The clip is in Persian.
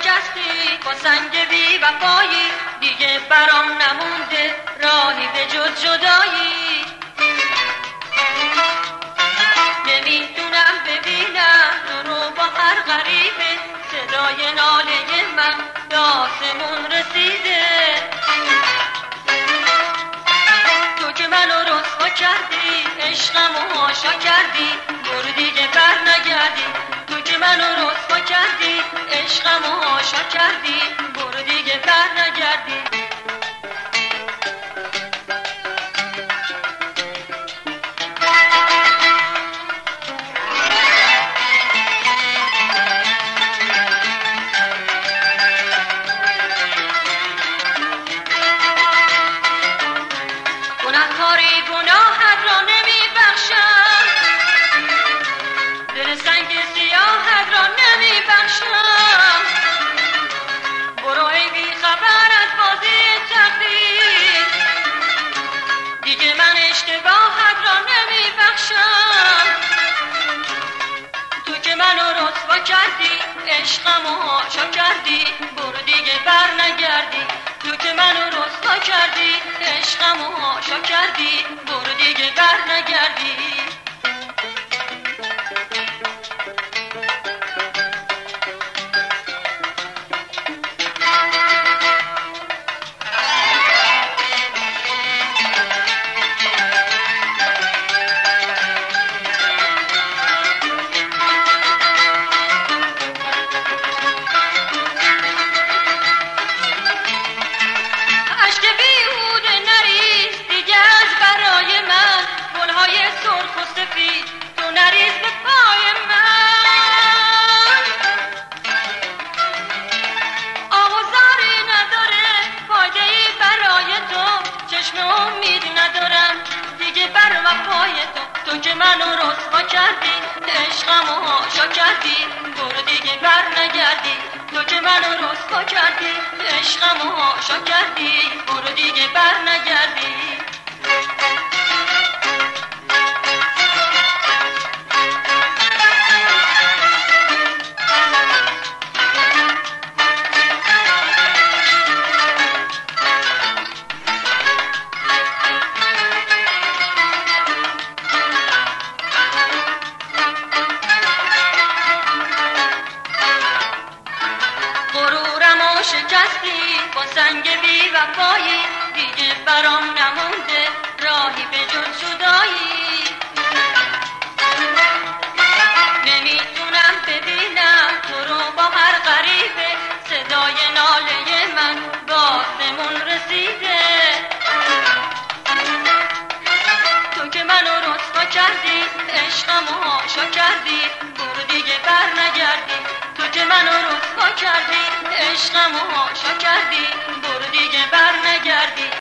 جستی با سنگ بی وفایی. دیگه برام نمونده راهی به جد جدایی. نمی‌دونم ببینم رو با هر غریبه. صدای ناله من داسمون رسید. و خبر از بازی دیگه من اشتباهت را نمی بخشم تو که منو رسوا کردی عشقم و هاشا کردی برو دیگه بر نگردی. تو که منو رسوا کردی عشقم و هاشا کردی برو دیگه بر نگردی. کردی عشقم و هاشا کردی برو دیگه بر نگردی تو که منو رسوا کردی عشقم و هاشا کردی شکستی با سنگ بی وفایی. عشقم و